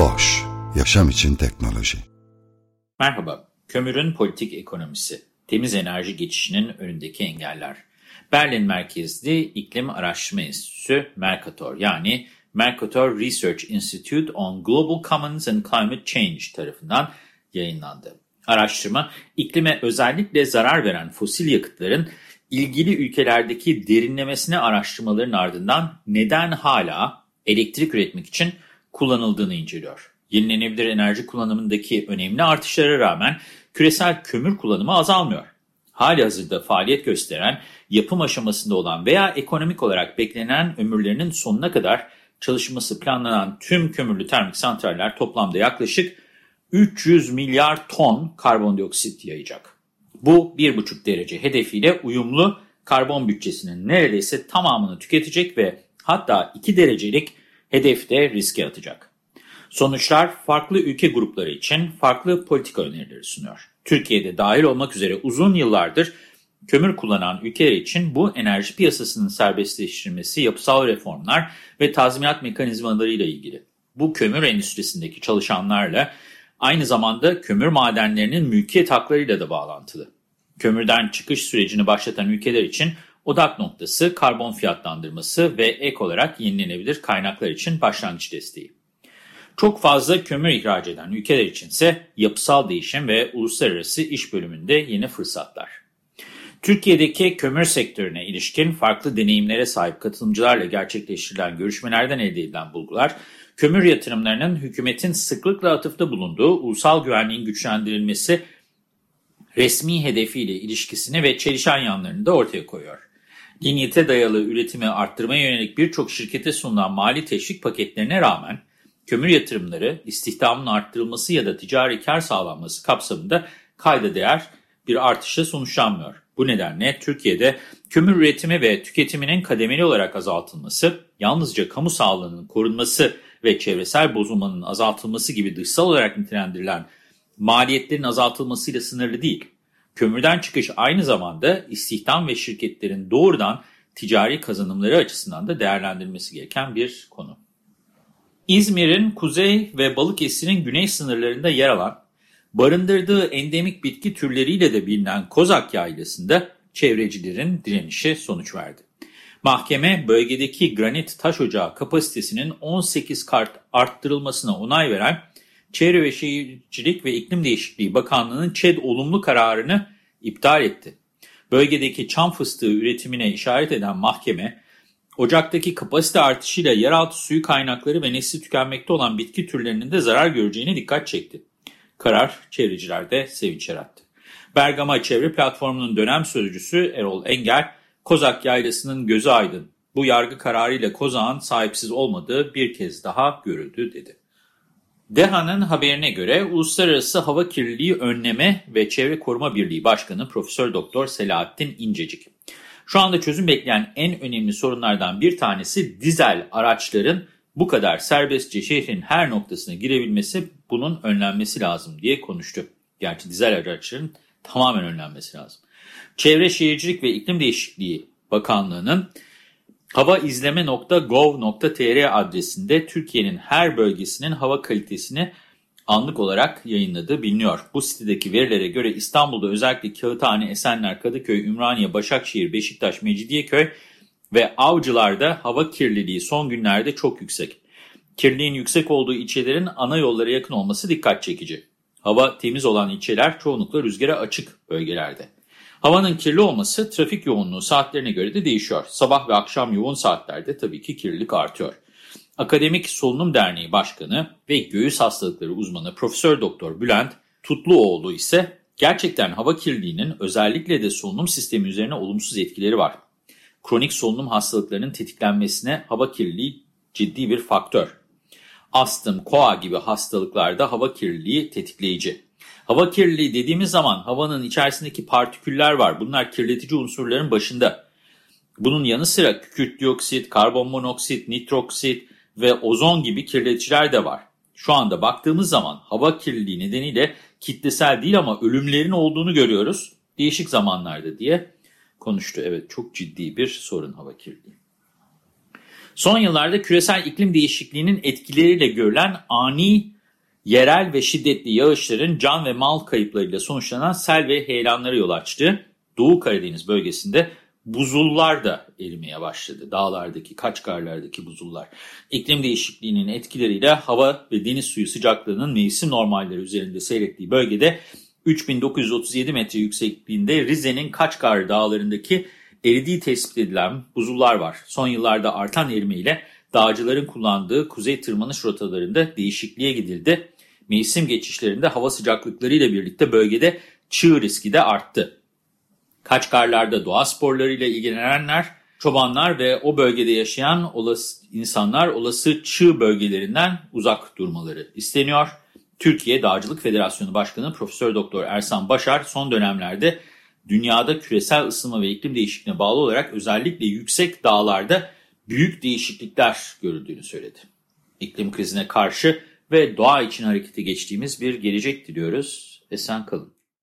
Boş, yaşam için teknoloji. Merhaba, kömürün politik ekonomisi, temiz enerji geçişinin önündeki engeller. Berlin merkezli İklim Araştırma Enstitüsü, Mercator yani Mercator Research Institute on Global Commons and Climate Change tarafından yayınlandı. Araştırma, iklime özellikle zarar veren fosil yakıtların ilgili ülkelerdeki derinlemesine araştırmaların ardından neden hala elektrik üretmek için kullanıldığını inceliyor. Yenilenebilir enerji kullanımındaki önemli artışlara rağmen küresel kömür kullanımı azalmıyor. Hali hazırda faaliyet gösteren, yapım aşamasında olan veya ekonomik olarak beklenen ömürlerinin sonuna kadar çalışması planlanan tüm kömürlü termik santraller toplamda yaklaşık 300 milyar ton karbondioksit yayacak. Bu 1,5 derece hedefiyle uyumlu karbon bütçesinin neredeyse tamamını tüketecek ve hatta 2 derecelik hedefte riske atacak. Sonuçlar farklı ülke grupları için farklı politika önerileri sunuyor. Türkiye'de dahil olmak üzere uzun yıllardır kömür kullanan ülkeler için bu enerji piyasasının serbestleştirilmesi, yapısal reformlar ve tazminat mekanizmalarıyla ilgili. Bu kömür endüstrisindeki çalışanlarla aynı zamanda kömür madenlerinin mülkiyet haklarıyla da bağlantılı. Kömürden çıkış sürecini başlatan ülkeler için odak noktası karbon fiyatlandırması ve ek olarak yenilenebilir kaynaklar için başlangıç desteği. Çok fazla kömür ihraç eden ülkeler içinse yapısal değişim ve uluslararası iş bölümünde yeni fırsatlar. Türkiye'deki kömür sektörüne ilişkin farklı deneyimlere sahip katılımcılarla gerçekleştirilen görüşmelerden elde edilen bulgular, kömür yatırımlarının hükümetin sıklıkla atıfta bulunduğu ulusal güvenliğin güçlendirilmesi resmi hedefiyle ilişkisini ve çelişen yanlarını da ortaya koyuyor. Linyete dayalı üretimi arttırmaya yönelik birçok şirkete sunulan mali teşvik paketlerine rağmen kömür yatırımları istihdamın arttırılması ya da ticari kar sağlanması kapsamında kayda değer bir artışla sonuçlanmıyor. Bu nedenle Türkiye'de kömür üretimi ve tüketiminin kademeli olarak azaltılması, yalnızca kamu sağlığının korunması ve çevresel bozulmanın azaltılması gibi dışsal olarak nitelendirilen maliyetlerin azaltılmasıyla sınırlı değil. Kömürden çıkış aynı zamanda istihdam ve şirketlerin doğrudan ticari kazanımları açısından da değerlendirilmesi gereken bir konu. İzmir'in kuzey ve Balıkesir'in güney sınırlarında yer alan barındırdığı endemik bitki türleriyle de bilinen Kozak Yaylası'nda çevrecilerin direnişi sonuç verdi. Mahkeme bölgedeki granit taş ocağı kapasitesinin 18 kart arttırılmasına onay veren Çevre ve Şehircilik ve İklim Değişikliği Bakanlığı'nın ÇED olumlu kararını iptal etti. Bölgedeki çam fıstığı üretimine işaret eden mahkeme, ocaktaki kapasite artışıyla yeraltı suyu kaynakları ve nesli tükenmekte olan bitki türlerinin de zarar göreceğine dikkat çekti. Karar çevrecilerde sevinç yarattı. Bergama Çevre Platformu'nun dönem sözcüsü Erol Engel, Kozak Yaylası'nın gözü aydın. Bu yargı kararıyla Kozak'ın sahipsiz olmadığı bir kez daha görüldü dedi. DEHA'nın haberine göre Uluslararası Hava Kirliliği Önleme ve Çevre Koruma Birliği Başkanı Profesör Doktor Selahattin İncecik. Şu anda çözüm bekleyen en önemli sorunlardan bir tanesi dizel araçların bu kadar serbestçe şehrin her noktasına girebilmesi bunun önlenmesi lazım diye konuştu. Gerçi dizel araçların tamamen önlenmesi lazım. Çevre Şehircilik ve İklim Değişikliği Bakanlığı'nın havaizleme.gov.tr adresinde Türkiye'nin her bölgesinin hava kalitesini anlık olarak yayınladığı biliniyor. Bu sitedeki verilere göre İstanbul'da özellikle Kağıthane, Esenler, Kadıköy, Ümraniye, Başakşehir, Beşiktaş, Mecidiyeköy ve Avcılar'da hava kirliliği son günlerde çok yüksek. Kirliliğin yüksek olduğu ilçelerin ana yollara yakın olması dikkat çekici. Hava temiz olan ilçeler çoğunlukla rüzgara açık bölgelerde. Havanın kirli olması trafik yoğunluğu saatlerine göre de değişiyor. Sabah ve akşam yoğun saatlerde tabii ki kirlilik artıyor. Akademik Solunum Derneği Başkanı ve göğüs hastalıkları uzmanı Profesör Doktor Bülent Tutluoğlu ise gerçekten hava kirliliğinin özellikle de solunum sistemi üzerine olumsuz etkileri var. kronik solunum hastalıklarının tetiklenmesine hava kirliliği ciddi bir faktör. Astım, koa gibi hastalıklarda hava kirliliği tetikleyici. Hava kirliliği dediğimiz zaman havanın içerisindeki partiküller var. Bunlar kirletici unsurların başında. Bunun yanı sıra kükürt dioksit, karbon monoksit, nitroksit ve ozon gibi kirleticiler de var. Şu anda baktığımız zaman hava kirliliği nedeniyle kitlesel değil ama ölümlerin olduğunu görüyoruz. Değişik zamanlarda diye konuştu. Evet çok ciddi bir sorun hava kirliliği. Son yıllarda küresel iklim değişikliğinin etkileriyle görülen ani yerel ve şiddetli yağışların can ve mal kayıplarıyla sonuçlanan sel ve heyelanlara yol açtı. Doğu Karadeniz bölgesinde buzullar da erimeye başladı. Dağlardaki, kaçkarlardaki buzullar. İklim değişikliğinin etkileriyle hava ve deniz suyu sıcaklığının mevsim normalleri üzerinde seyrettiği bölgede 3937 metre yüksekliğinde Rize'nin Kaçkar dağlarındaki eridiği tespit edilen buzullar var. Son yıllarda artan erimeyle dağcıların kullandığı kuzey tırmanış rotalarında değişikliğe gidildi. Mevsim geçişlerinde hava sıcaklıklarıyla birlikte bölgede çığ riski de arttı. Kaçkarlarda doğa sporlarıyla ilgilenenler, çobanlar ve o bölgede yaşayan olası insanlar olası çığ bölgelerinden uzak durmaları isteniyor. Türkiye Dağcılık Federasyonu Başkanı Profesör Doktor Ersan Başar son dönemlerde dünyada küresel ısınma ve iklim değişikliğine bağlı olarak özellikle yüksek dağlarda büyük değişiklikler görüldüğünü söyledi. İklim krizine karşı ve doğa için harekete geçtiğimiz bir gelecek diliyoruz. Esen kalın.